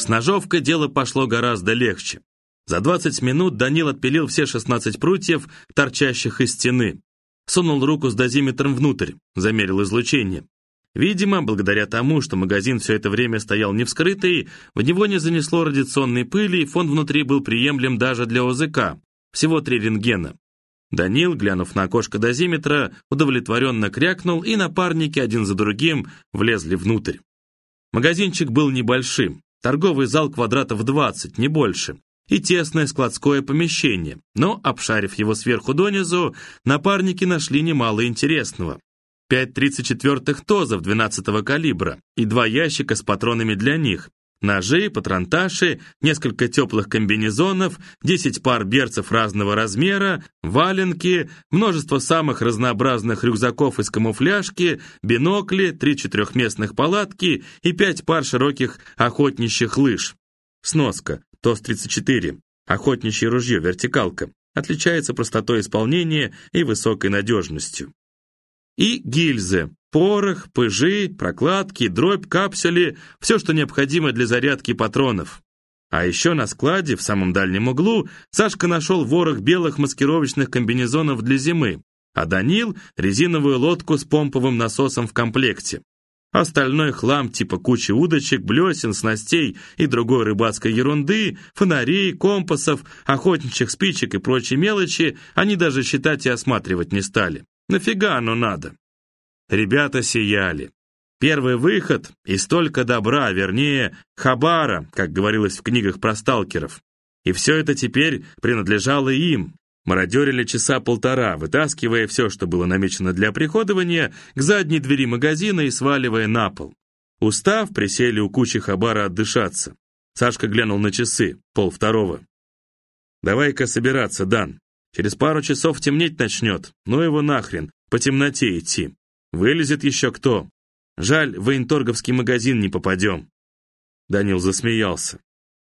С ножовкой дело пошло гораздо легче. За 20 минут Данил отпилил все 16 прутьев, торчащих из стены. Сунул руку с дозиметром внутрь, замерил излучение. Видимо, благодаря тому, что магазин все это время стоял не вскрытый, в него не занесло радиационной пыли, и фон внутри был приемлем даже для ОЗК. Всего три рентгена. Данил, глянув на окошко дозиметра, удовлетворенно крякнул, и напарники один за другим влезли внутрь. Магазинчик был небольшим, торговый зал квадратов 20, не больше, и тесное складское помещение, но, обшарив его сверху донизу, напарники нашли немало интересного. Пять 34-х ТОЗов 12-го калибра и два ящика с патронами для них, Ножи, патронташи, несколько теплых комбинезонов, 10 пар берцев разного размера, валенки, множество самых разнообразных рюкзаков из камуфляжки, бинокли, три четырехместных палатки и пять пар широких охотничьих лыж. Сноска. ТОС-34. Охотничье ружье, вертикалка. Отличается простотой исполнения и высокой надежностью. И гильзы. Порох, пыжи, прокладки, дробь, капсули – все, что необходимо для зарядки патронов. А еще на складе, в самом дальнем углу, Сашка нашел ворох белых маскировочных комбинезонов для зимы, а Данил – резиновую лодку с помповым насосом в комплекте. Остальной хлам типа кучи удочек, блесен, снастей и другой рыбацкой ерунды, фонарей, компасов, охотничьих спичек и прочей мелочи они даже считать и осматривать не стали. Нафига оно надо? Ребята сияли. Первый выход и столько добра, вернее, хабара, как говорилось в книгах про сталкеров. И все это теперь принадлежало им. Мародерили часа полтора, вытаскивая все, что было намечено для приходования, к задней двери магазина и сваливая на пол. Устав, присели у кучи хабара отдышаться. Сашка глянул на часы, пол второго. «Давай-ка собираться, Дан. Через пару часов темнеть начнет. Ну его нахрен, по темноте идти. Вылезет еще кто. Жаль, в военторговский магазин не попадем. Данил засмеялся.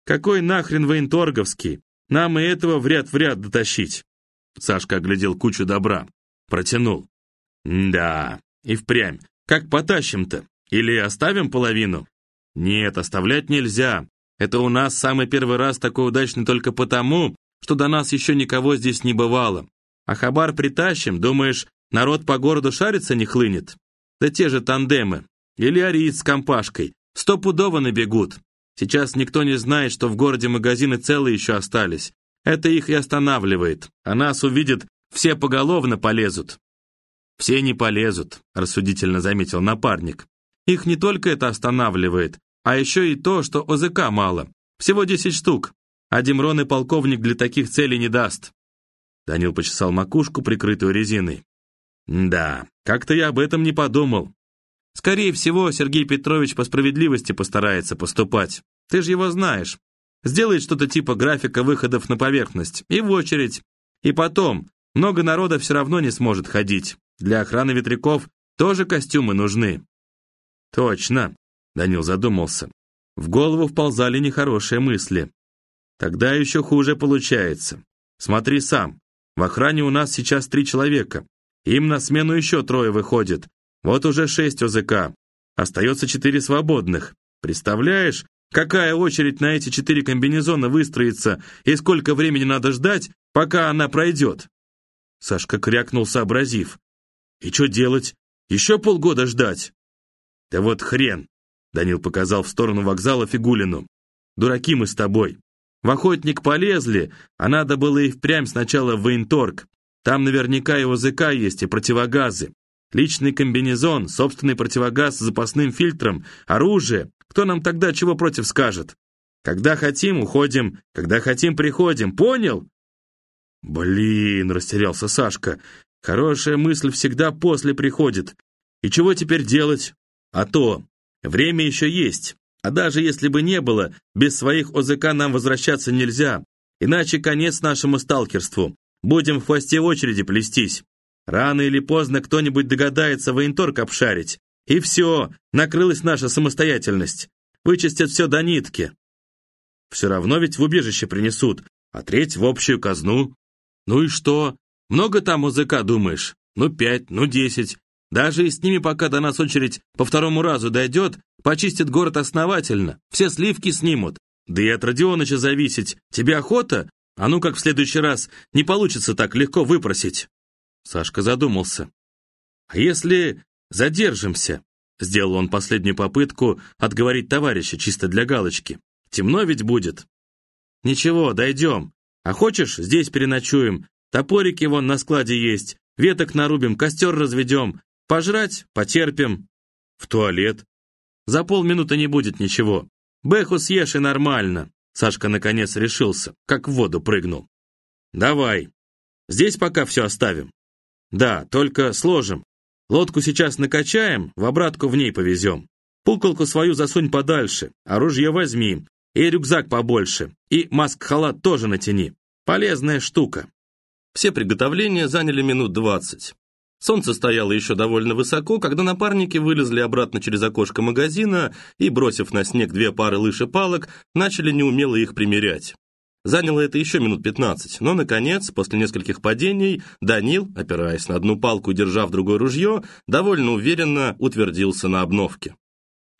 Какой нахрен военторговский? Нам и этого в ряд в ряд дотащить. Сашка оглядел кучу добра. Протянул. Да, и впрямь. Как потащим-то? Или оставим половину? Нет, оставлять нельзя. Это у нас самый первый раз такой удачный только потому, что до нас еще никого здесь не бывало. А хабар притащим, думаешь, Народ по городу шарится не хлынет. Да те же тандемы. Или ариец с компашкой. Стопудово набегут. Сейчас никто не знает, что в городе магазины целые еще остались. Это их и останавливает. А нас увидят, все поголовно полезут. «Все не полезут», — рассудительно заметил напарник. «Их не только это останавливает, а еще и то, что ОЗК мало. Всего десять штук. А Демрон и полковник для таких целей не даст». Данил почесал макушку, прикрытую резиной. Да, как-то я об этом не подумал. Скорее всего, Сергей Петрович по справедливости постарается поступать. Ты же его знаешь. Сделает что-то типа графика выходов на поверхность. И в очередь. И потом, много народа все равно не сможет ходить. Для охраны ветряков тоже костюмы нужны. Точно, Данил задумался. В голову вползали нехорошие мысли. Тогда еще хуже получается. Смотри сам. В охране у нас сейчас три человека. Им на смену еще трое выходит. Вот уже шесть ОЗК. Остается четыре свободных. Представляешь, какая очередь на эти четыре комбинезона выстроится и сколько времени надо ждать, пока она пройдет?» Сашка крякнул, сообразив. «И что делать? Еще полгода ждать?» «Да вот хрен!» Данил показал в сторону вокзала Фигулину. «Дураки мы с тобой. В охотник полезли, а надо было и впрямь сначала в военторг. Там наверняка и ОЗК есть, и противогазы. Личный комбинезон, собственный противогаз с запасным фильтром, оружие. Кто нам тогда чего против скажет? Когда хотим, уходим, когда хотим, приходим. Понял? Блин, растерялся Сашка. Хорошая мысль всегда после приходит. И чего теперь делать? А то, время еще есть. А даже если бы не было, без своих ОЗК нам возвращаться нельзя. Иначе конец нашему сталкерству. Будем в хвосте очереди плестись. Рано или поздно кто-нибудь догадается военторг обшарить. И все, накрылась наша самостоятельность. Вычистят все до нитки. Все равно ведь в убежище принесут, а треть в общую казну. Ну и что? Много там музыка, думаешь? Ну пять, ну десять. Даже и с ними, пока до нас очередь по второму разу дойдет, почистят город основательно, все сливки снимут, Да и от Родионыча зависеть. Тебе охота? А ну как в следующий раз не получится так легко выпросить?» Сашка задумался. «А если задержимся?» Сделал он последнюю попытку отговорить товарища чисто для галочки. «Темно ведь будет?» «Ничего, дойдем. А хочешь, здесь переночуем. Топорики вон на складе есть. Веток нарубим, костер разведем. Пожрать потерпим. В туалет. За полминуты не будет ничего. Бэху съешь и нормально. Сашка наконец решился, как в воду прыгнул. Давай. Здесь пока все оставим. Да, только сложим. Лодку сейчас накачаем, в обратку в ней повезем. Пуколку свою засунь подальше, оружие возьми, и рюкзак побольше, и маск-халат тоже натяни. Полезная штука. Все приготовления заняли минут двадцать. Солнце стояло еще довольно высоко, когда напарники вылезли обратно через окошко магазина и, бросив на снег две пары лыж и палок, начали неумело их примерять. Заняло это еще минут пятнадцать, но, наконец, после нескольких падений, Данил, опираясь на одну палку и держа в другое ружье, довольно уверенно утвердился на обновке.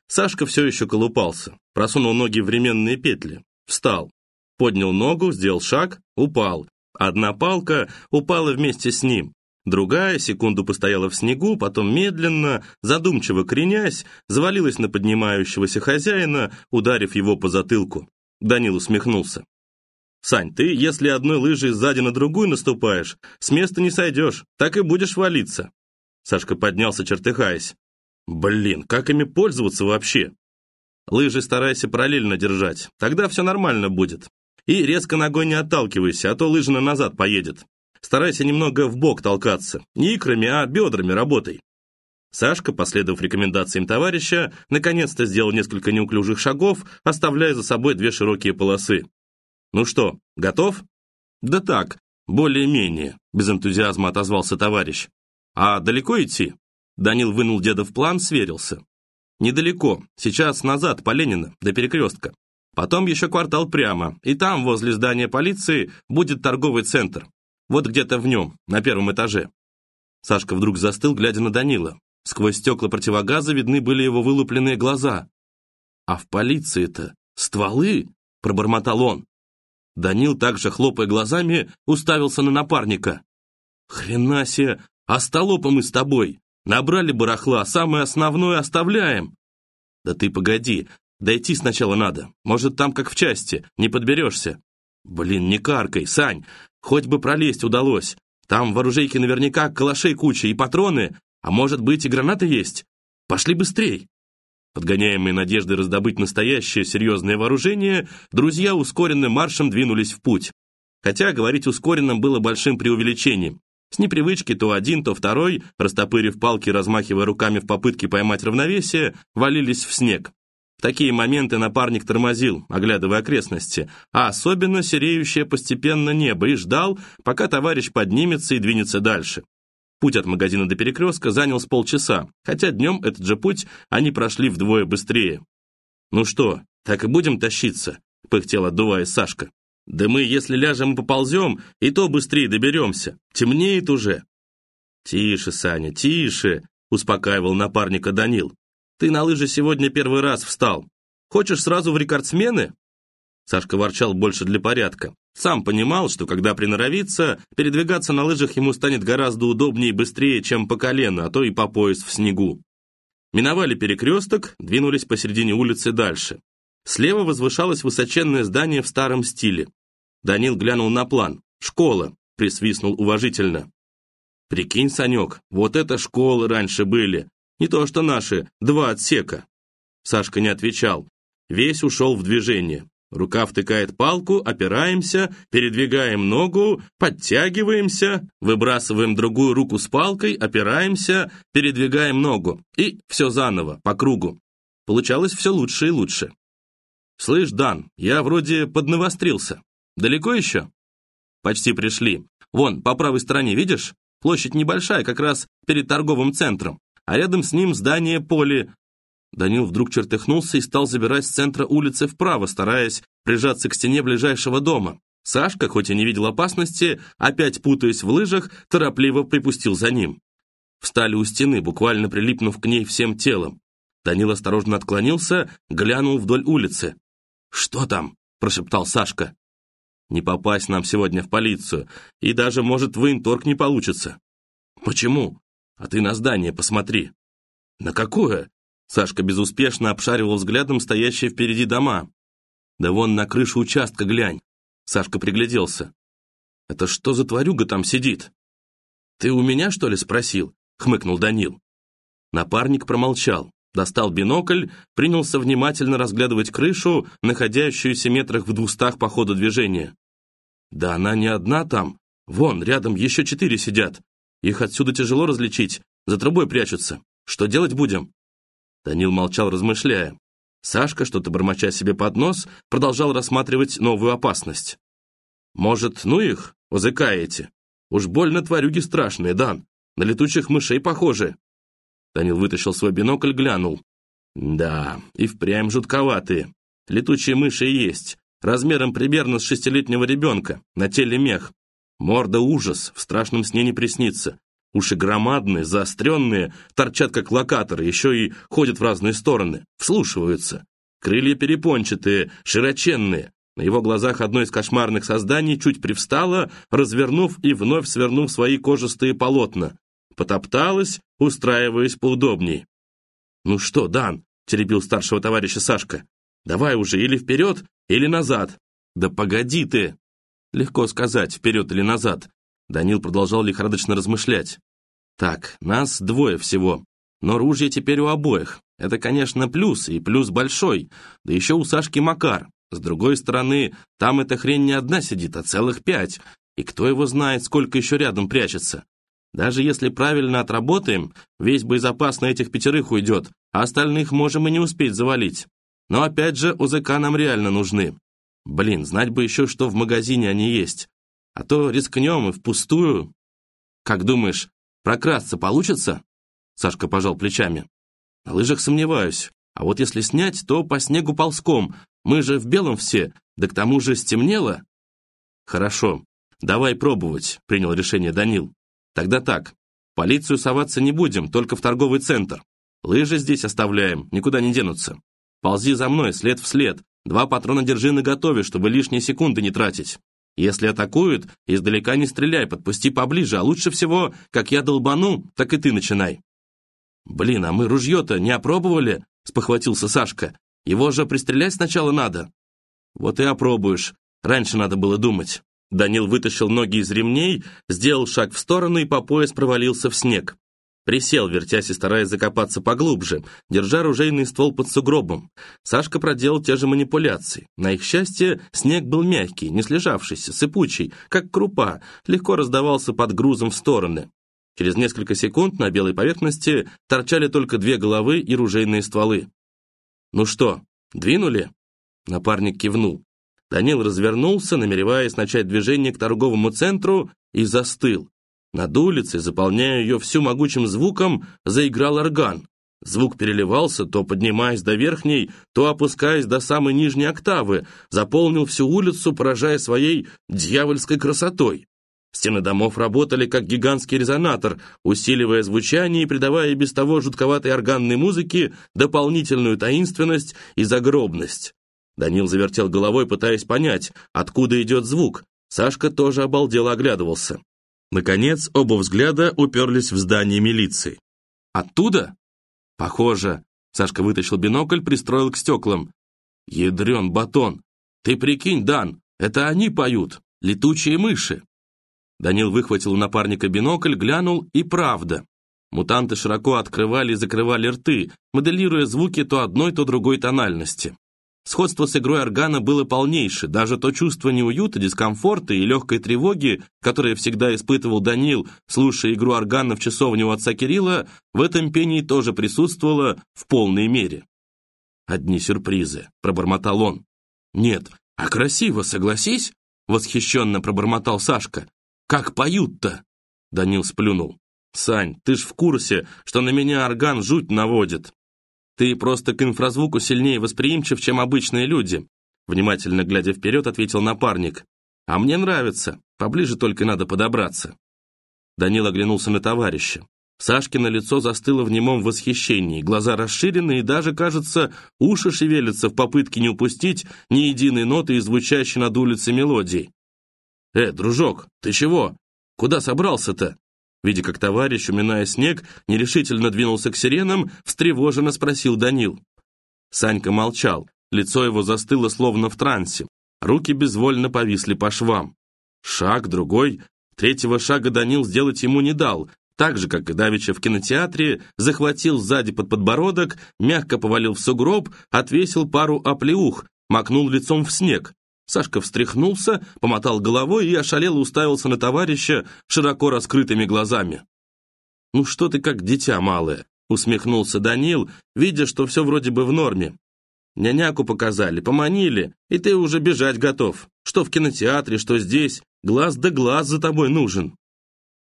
Сашка все еще колупался, просунул ноги в временные петли, встал, поднял ногу, сделал шаг, упал, Одна палка упала вместе с ним, другая секунду постояла в снегу, потом медленно, задумчиво кренясь, завалилась на поднимающегося хозяина, ударив его по затылку. Данил усмехнулся. «Сань, ты, если одной лыжей сзади на другую наступаешь, с места не сойдешь, так и будешь валиться». Сашка поднялся, чертыхаясь. «Блин, как ими пользоваться вообще?» «Лыжи старайся параллельно держать, тогда все нормально будет. И резко ногой не отталкивайся, а то лыжина назад поедет. Старайся немного в бок толкаться. Не икрами, а бедрами работай. Сашка, последовав рекомендациям товарища, наконец-то сделал несколько неуклюжих шагов, оставляя за собой две широкие полосы. «Ну что, готов?» «Да так, более-менее», — без энтузиазма отозвался товарищ. «А далеко идти?» Данил вынул деда в план, сверился. «Недалеко. Сейчас назад, по Ленина, до перекрестка. Потом еще квартал прямо, и там, возле здания полиции, будет торговый центр. Вот где-то в нем, на первом этаже. Сашка вдруг застыл, глядя на Данила. Сквозь стекла противогаза видны были его вылупленные глаза. «А в полиции-то стволы?» – пробормотал он. Данил, также хлопая глазами, уставился на напарника. «Хрена себе, а столопа мы с тобой! Набрали барахла, самое основное оставляем!» «Да ты погоди, Дойти сначала надо. Может, там как в части, не подберешься. Блин, не каркай, Сань. Хоть бы пролезть удалось. Там в оружейке наверняка калашей куча и патроны, а может быть и гранаты есть. Пошли быстрей. Подгоняемые надеждой раздобыть настоящее серьезное вооружение, друзья ускоренным маршем двинулись в путь. Хотя говорить ускоренным было большим преувеличением. С непривычки то один, то второй, растопырив палки, размахивая руками в попытке поймать равновесие, валились в снег. Такие моменты напарник тормозил, оглядывая окрестности, а особенно сереющее постепенно небо, и ждал, пока товарищ поднимется и двинется дальше. Путь от магазина до перекрестка занял с полчаса, хотя днем этот же путь они прошли вдвое быстрее. «Ну что, так и будем тащиться?» — пыхтел, отдувая Сашка. «Да мы, если ляжем и поползем, и то быстрее доберемся. Темнеет уже». «Тише, Саня, тише!» — успокаивал напарника Данил. Ты на лыжи сегодня первый раз встал. Хочешь сразу в рекордсмены?» Сашка ворчал больше для порядка. Сам понимал, что когда приноровится, передвигаться на лыжах ему станет гораздо удобнее и быстрее, чем по колено, а то и по пояс в снегу. Миновали перекресток, двинулись посередине улицы дальше. Слева возвышалось высоченное здание в старом стиле. Данил глянул на план. «Школа», — присвистнул уважительно. «Прикинь, Санек, вот это школы раньше были. Не то что наши, два отсека. Сашка не отвечал. Весь ушел в движение. Рука втыкает палку, опираемся, передвигаем ногу, подтягиваемся, выбрасываем другую руку с палкой, опираемся, передвигаем ногу. И все заново, по кругу. Получалось все лучше и лучше. «Слышь, Дан, я вроде поднавострился. Далеко еще?» «Почти пришли. Вон, по правой стороне, видишь? Площадь небольшая, как раз перед торговым центром а рядом с ним здание поли. Данил вдруг чертыхнулся и стал забирать с центра улицы вправо, стараясь прижаться к стене ближайшего дома. Сашка, хоть и не видел опасности, опять путаясь в лыжах, торопливо припустил за ним. Встали у стены, буквально прилипнув к ней всем телом. Данил осторожно отклонился, глянул вдоль улицы. «Что там?» — прошептал Сашка. «Не попасть нам сегодня в полицию, и даже, может, в военторг не получится». «Почему? А ты на здание посмотри». «На какое?» Сашка безуспешно обшаривал взглядом стоящие впереди дома. «Да вон на крышу участка глянь». Сашка пригляделся. «Это что за тварюга там сидит?» «Ты у меня, что ли, спросил?» — хмыкнул Данил. Напарник промолчал, достал бинокль, принялся внимательно разглядывать крышу, находящуюся метрах в двухстах по ходу движения. «Да она не одна там. Вон, рядом еще четыре сидят. Их отсюда тяжело различить, за трубой прячутся. Что делать будем?» Данил молчал, размышляя. Сашка, что-то бормоча себе под нос, продолжал рассматривать новую опасность. «Может, ну их, эти? Уж больно тварюги страшные, Дан. На летучих мышей похожи». Данил вытащил свой бинокль, глянул. «Да, и впрямь жутковатые. Летучие мыши есть. Размером примерно с шестилетнего ребенка. На теле мех. Морда ужас, в страшном сне не приснится. Уши громадные, заостренные, торчат как локаторы, еще и ходят в разные стороны, вслушиваются. Крылья перепончатые, широченные. На его глазах одно из кошмарных созданий чуть привстало, развернув и вновь свернув свои кожистые полотна. Потопталась, устраиваясь поудобней. «Ну что, Дан?» — теребил старшего товарища Сашка. «Давай уже или вперед, или назад». «Да погоди ты!» Легко сказать, вперед или назад. Данил продолжал лихорадочно размышлять. «Так, нас двое всего, но ружья теперь у обоих. Это, конечно, плюс, и плюс большой. Да еще у Сашки Макар. С другой стороны, там эта хрень не одна сидит, а целых пять. И кто его знает, сколько еще рядом прячется. Даже если правильно отработаем, весь боезапас на этих пятерых уйдет, а остальных можем и не успеть завалить. Но опять же, УЗК нам реально нужны. Блин, знать бы еще, что в магазине они есть. А то рискнем и впустую. Как думаешь, прокрасться получится? Сашка пожал плечами. На лыжах сомневаюсь. А вот если снять, то по снегу ползком. Мы же в белом все, да к тому же стемнело. Хорошо, давай пробовать, принял решение Данил. Тогда так, полицию соваться не будем, только в торговый центр. Лыжи здесь оставляем, никуда не денутся. Ползи за мной, след в след. Два патрона держи наготове, чтобы лишние секунды не тратить. Если атакуют, издалека не стреляй, подпусти поближе, а лучше всего, как я долбану, так и ты начинай». «Блин, а мы ружье-то не опробовали?» — спохватился Сашка. «Его же пристрелять сначала надо». «Вот и опробуешь. Раньше надо было думать». Данил вытащил ноги из ремней, сделал шаг в сторону и по пояс провалился в снег. Присел, вертясь и стараясь закопаться поглубже, держа ружейный ствол под сугробом. Сашка проделал те же манипуляции. На их счастье, снег был мягкий, не слежавшийся, сыпучий, как крупа, легко раздавался под грузом в стороны. Через несколько секунд на белой поверхности торчали только две головы и ружейные стволы. «Ну что, двинули?» Напарник кивнул. Данил развернулся, намереваясь начать движение к торговому центру, и застыл. Над улицей, заполняя ее всю могучим звуком, заиграл орган. Звук переливался, то поднимаясь до верхней, то опускаясь до самой нижней октавы, заполнил всю улицу, поражая своей дьявольской красотой. Стены домов работали как гигантский резонатор, усиливая звучание и придавая без того жутковатой органной музыке дополнительную таинственность и загробность. Данил завертел головой, пытаясь понять, откуда идет звук. Сашка тоже обалдело оглядывался. Наконец, оба взгляда уперлись в здание милиции. «Оттуда?» «Похоже». Сашка вытащил бинокль, пристроил к стеклам. «Ядрен батон! Ты прикинь, Дан, это они поют, летучие мыши!» Данил выхватил у напарника бинокль, глянул, и правда. Мутанты широко открывали и закрывали рты, моделируя звуки то одной, то другой тональности. Сходство с игрой органа было полнейшее, даже то чувство неуюта, дискомфорта и легкой тревоги, которое всегда испытывал Данил, слушая игру органа в часовне у отца Кирилла, в этом пении тоже присутствовало в полной мере. «Одни сюрпризы», — пробормотал он. «Нет, а красиво, согласись?» — восхищенно пробормотал Сашка. «Как поют-то?» — Данил сплюнул. «Сань, ты ж в курсе, что на меня орган жуть наводит. Ты просто к инфразвуку сильнее восприимчив, чем обычные люди», внимательно глядя вперед, ответил напарник. «А мне нравится. Поближе только надо подобраться». Данил оглянулся на товарища. Сашкино лицо застыло в немом восхищении, глаза расширены и даже, кажется, уши шевелятся в попытке не упустить ни единой ноты из звучащей над улицей мелодии. «Э, дружок, ты чего? Куда собрался-то?» Видя, как товарищ, уминая снег, нерешительно двинулся к сиренам, встревоженно спросил Данил. Санька молчал, лицо его застыло словно в трансе, руки безвольно повисли по швам. Шаг, другой, третьего шага Данил сделать ему не дал, так же, как и Давича в кинотеатре, захватил сзади под подбородок, мягко повалил в сугроб, отвесил пару оплеух, макнул лицом в снег. Сашка встряхнулся, помотал головой и ошалело уставился на товарища широко раскрытыми глазами. «Ну что ты как дитя малое?» — усмехнулся Данил, видя, что все вроде бы в норме. «Няняку показали, поманили, и ты уже бежать готов. Что в кинотеатре, что здесь, глаз да глаз за тобой нужен».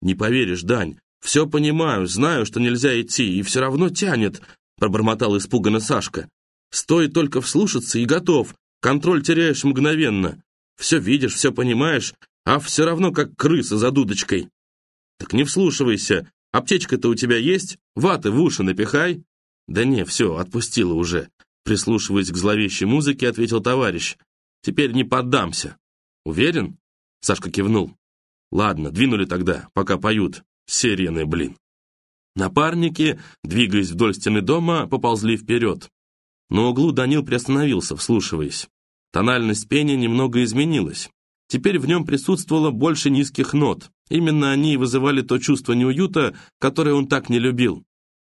«Не поверишь, Дань, все понимаю, знаю, что нельзя идти, и все равно тянет», — пробормотал испуганно Сашка. «Стоит только вслушаться и готов, Контроль теряешь мгновенно. Все видишь, все понимаешь, а все равно как крыса за дудочкой. Так не вслушивайся. Аптечка-то у тебя есть? Ваты в уши напихай. Да не, все, отпустила уже. Прислушиваясь к зловещей музыке, ответил товарищ. Теперь не поддамся. Уверен? Сашка кивнул. Ладно, двинули тогда, пока поют. Сирены, блин. Напарники, двигаясь вдоль стены дома, поползли вперед. На углу Данил приостановился, вслушиваясь. Тональность пения немного изменилась. Теперь в нем присутствовало больше низких нот. Именно они вызывали то чувство неуюта, которое он так не любил.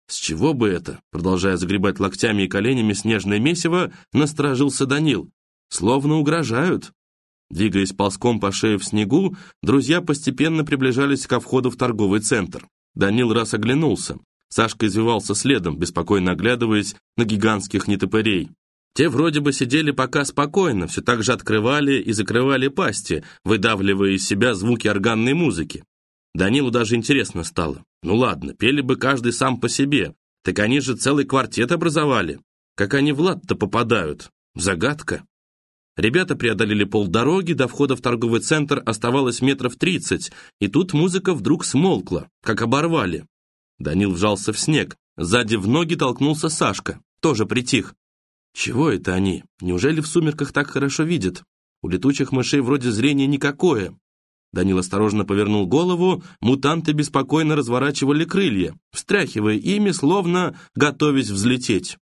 «С чего бы это?» Продолжая загребать локтями и коленями снежное месиво, насторожился Данил. «Словно угрожают». Двигаясь ползком по шее в снегу, друзья постепенно приближались ко входу в торговый центр. Данил раз оглянулся. Сашка извивался следом, беспокойно оглядываясь на гигантских нетопырей. Те вроде бы сидели пока спокойно, все так же открывали и закрывали пасти, выдавливая из себя звуки органной музыки. Данилу даже интересно стало. Ну ладно, пели бы каждый сам по себе, так они же целый квартет образовали. Как они в лад-то попадают? Загадка. Ребята преодолели полдороги, до входа в торговый центр оставалось метров тридцать, и тут музыка вдруг смолкла, как оборвали. Данил вжался в снег. Сзади в ноги толкнулся Сашка. Тоже притих. Чего это они? Неужели в сумерках так хорошо видят? У летучих мышей вроде зрения никакое. Данил осторожно повернул голову, мутанты беспокойно разворачивали крылья, встряхивая ими, словно готовясь взлететь.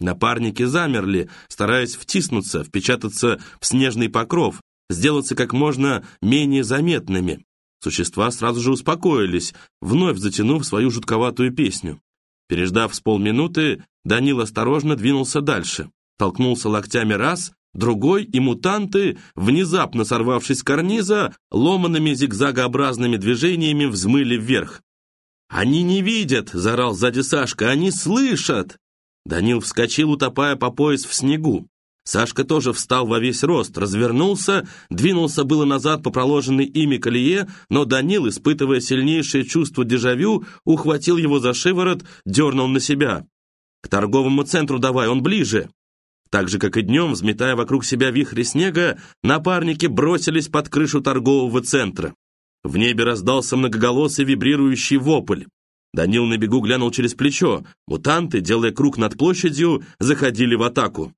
Напарники замерли, стараясь втиснуться, впечататься в снежный покров, сделаться как можно менее заметными. Существа сразу же успокоились, вновь затянув свою жутковатую песню. Переждав с полминуты, Данил осторожно двинулся дальше. Толкнулся локтями раз, другой, и мутанты, внезапно сорвавшись с карниза, ломанными зигзагообразными движениями взмыли вверх. «Они не видят!» — заорал сзади Сашка. «Они слышат!» Данил вскочил, утопая по пояс в снегу. Сашка тоже встал во весь рост, развернулся, двинулся было назад по проложенной ими колее, но Данил, испытывая сильнейшее чувство дежавю, ухватил его за шиворот, дернул на себя. «К торговому центру давай, он ближе!» Так же, как и днем, взметая вокруг себя вихри снега, напарники бросились под крышу торгового центра. В небе раздался многоголосый вибрирующий вопль. Данил на бегу глянул через плечо. Мутанты, делая круг над площадью, заходили в атаку.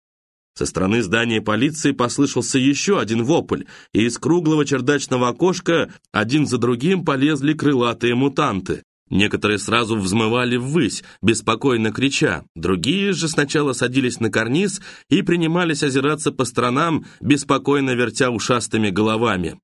Со стороны здания полиции послышался еще один вопль, и из круглого чердачного окошка один за другим полезли крылатые мутанты. Некоторые сразу взмывали ввысь, беспокойно крича, другие же сначала садились на карниз и принимались озираться по сторонам, беспокойно вертя ушастыми головами.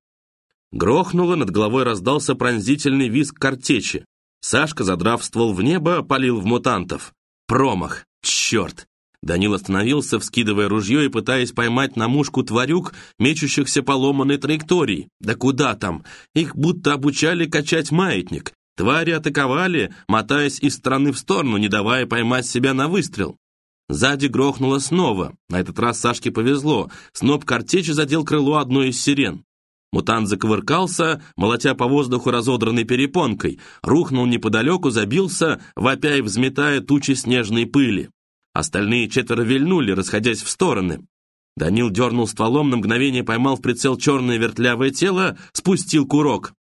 Грохнуло, над головой раздался пронзительный визг картечи. Сашка, задрав ствол в небо, полил в мутантов. Промах! Черт! Данил остановился, вскидывая ружье и пытаясь поймать на мушку тварюк, мечущихся по ломаной траектории. Да куда там? Их будто обучали качать маятник. Твари атаковали, мотаясь из стороны в сторону, не давая поймать себя на выстрел. Сзади грохнуло снова. На этот раз Сашке повезло. Сноп картечи задел крыло одной из сирен. Мутант заковыркался, молотя по воздуху разодранной перепонкой, рухнул неподалеку, забился, вопя и взметая тучи снежной пыли. Остальные четверо вильнули, расходясь в стороны. Данил дернул стволом, на мгновение поймал в прицел черное вертлявое тело, спустил курок.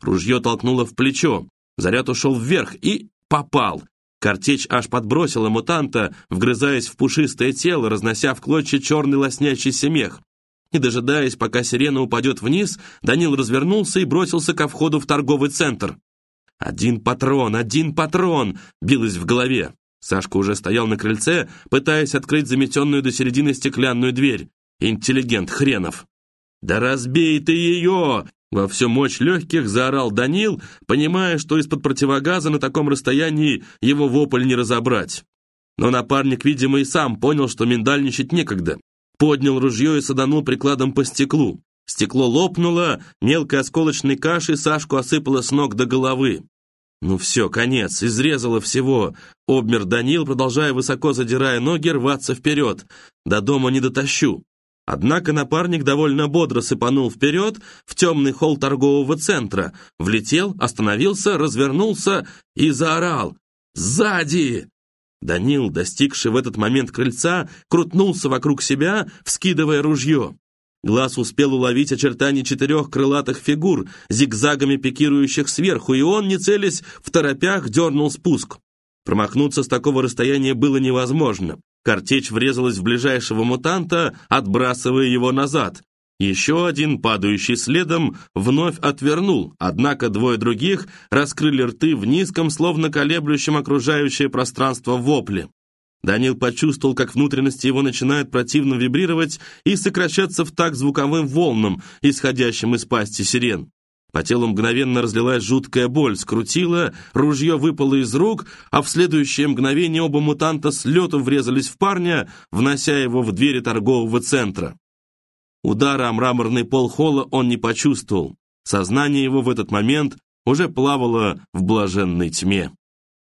Ружье толкнуло в плечо. Заряд ушел вверх и Попал! Картечь аж подбросила мутанта, вгрызаясь в пушистое тело, разнося в клочья черный лоснящийся мех. Не дожидаясь, пока сирена упадет вниз, Данил развернулся и бросился ко входу в торговый центр. «Один патрон, один патрон!» билось в голове. Сашка уже стоял на крыльце, пытаясь открыть заметенную до середины стеклянную дверь. Интеллигент хренов. «Да разбей ты ее!» Во всю мощь легких заорал Данил, понимая, что из-под противогаза на таком расстоянии его вопль не разобрать. Но напарник, видимо, и сам понял, что миндальничать некогда. Поднял ружье и саданул прикладом по стеклу. Стекло лопнуло, мелкой осколочной кашей Сашку осыпало с ног до головы. Ну все, конец, изрезало всего. Обмер Данил, продолжая высоко задирая ноги, рваться вперед. До дома не дотащу. Однако напарник довольно бодро сыпанул вперед в темный холл торгового центра, влетел, остановился, развернулся и заорал «Сзади!». Данил, достигший в этот момент крыльца, крутнулся вокруг себя, вскидывая ружье. Глаз успел уловить очертания четырех крылатых фигур, зигзагами пикирующих сверху, и он, не целясь, в торопях дернул спуск. Промахнуться с такого расстояния было невозможно. Картечь врезалась в ближайшего мутанта, отбрасывая его назад. Еще один, падающий следом, вновь отвернул, однако двое других раскрыли рты в низком, словно колеблющем окружающее пространство вопле. Данил почувствовал, как внутренности его начинают противно вибрировать и сокращаться в такт звуковым волнам, исходящим из пасти сирен. По телу мгновенно разлилась жуткая боль, скрутила, ружье выпало из рук, а в следующее мгновение оба мутанта с лету врезались в парня, внося его в двери торгового центра. Удара о мраморный пол холла он не почувствовал. Сознание его в этот момент уже плавало в блаженной тьме.